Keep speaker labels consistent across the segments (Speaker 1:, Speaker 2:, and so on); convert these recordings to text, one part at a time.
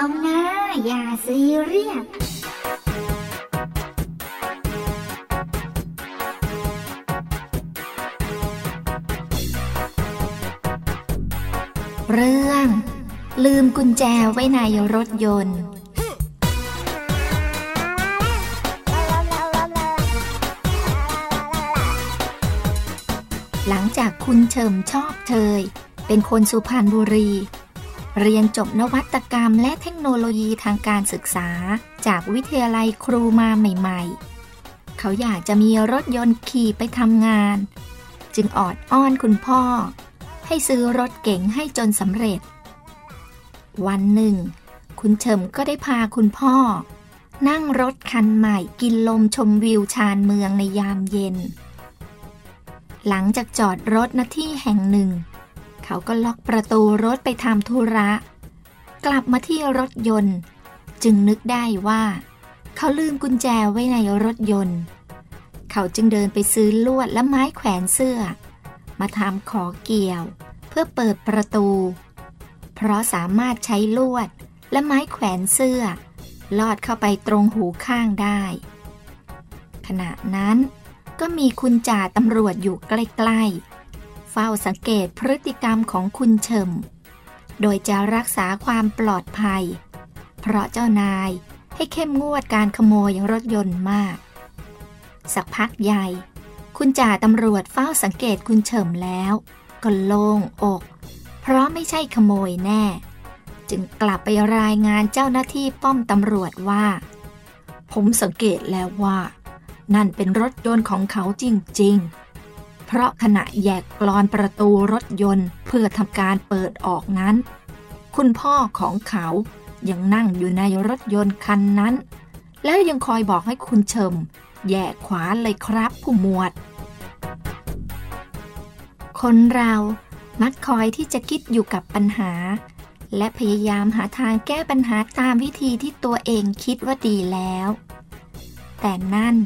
Speaker 1: อย่าซีเรียสเรื่อง ลืมกุญแจไว้ในรถยนต์ หลังจากคุณเฉิมชอบเชยเป็นคนสุพรรณบุรี เรียนจบนวัตกรรมและเทคโนโลยีทางการศึกษา จากวิทยาลัยครูมาใหม่ ๆ เขาอยากจะมีรถยนต์ขี่ไปทำงาน จึงออดอ้อนคุณพ่อ ให้ซื้อรถเก๋งให้จนสำเร็จ วันหนึ่ง คุณเฉิมก็ได้พาคุณพ่อ นั่งรถคันใหม่กินลมชมวิวชานเมืองในยามเย็น หลังจากจอดรถณที่แห่งหนึ่ง เขาก็ล็อกประตูรถไปทำธุระ กลับมาที่รถยนต์ จึงนึกได้ว่า เขาลืมกุญแจไว้ในรถยนต์ เขาจึงเดินไปซื้อลวดและไม้แขวนเสื้อ มาทำขอเกี่ยว เพื่อเปิดประตู เพราะสามารถใช้ลวดและไม้แขวนเสื้อ ลอดเข้าไปตรงหูข้างได้ ขณะนั้นก็มีคุณจ่าตำรวจอยู่ใกล้ๆ เฝ้าสังเกตพฤติกรรมของคุณเฉิม โดยจะรักษาความปลอดภัย เพราะเจ้านายให้เข้มงวดการขโมยรถยนต์มาก สักพักใหญ่ คุณจ่าตำรวจเฝ้าสังเกตคุณเฉิมแล้วก็โล่งอก เพราะไม่ใช่ขโมยแน่ จึงกลับไปรายงานเจ้าหน้าที่ป้อมตำรวจว่า ผมสังเกตแล้วว่า นั่นเป็นรถยนต์ของเขาจริงๆ เพราะขณะแยกกลอนประตูรถยนต์เพื่อทำการเปิดออกนั้น คุณพ่อของเขายังนั่งอยู่ในรถยนต์คันนั้น แล้วยังคอยบอกให้คุณเชิมแยกขวาเลยครับผู้หมวด คนเรามักคอยที่จะคิดอยู่กับปัญหา และพยายามหาทางแก้ปัญหาตามวิธีที่ตัวเองคิดว่าดีแล้ว แต่นั่น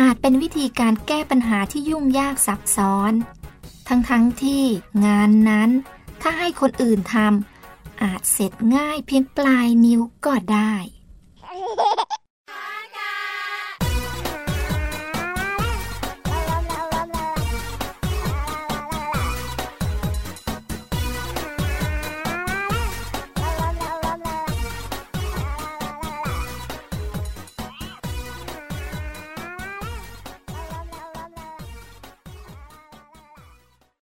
Speaker 1: อาจเป็นวิธีการแก้ปัญหาที่ยุ่งยากซับซ้อน ทั้งๆทที่งานนั้น ถ้าให้คนอื่นทำอาจเสร็จง่ายเพียงปลายนิ้วก็ได้